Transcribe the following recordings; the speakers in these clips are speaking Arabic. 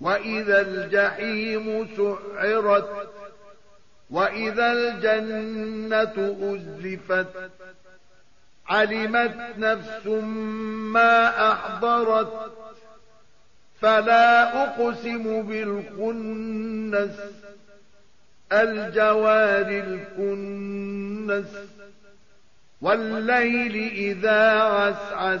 وإذا الجحيم سعرت وإذا الجنة أزلفت علمت نفس ما أحضرت فلا أقسم بالخنس الجوار الكنس والليل إذا عسعس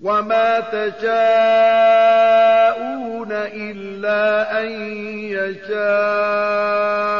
وما تشاءون إلا أن يشاء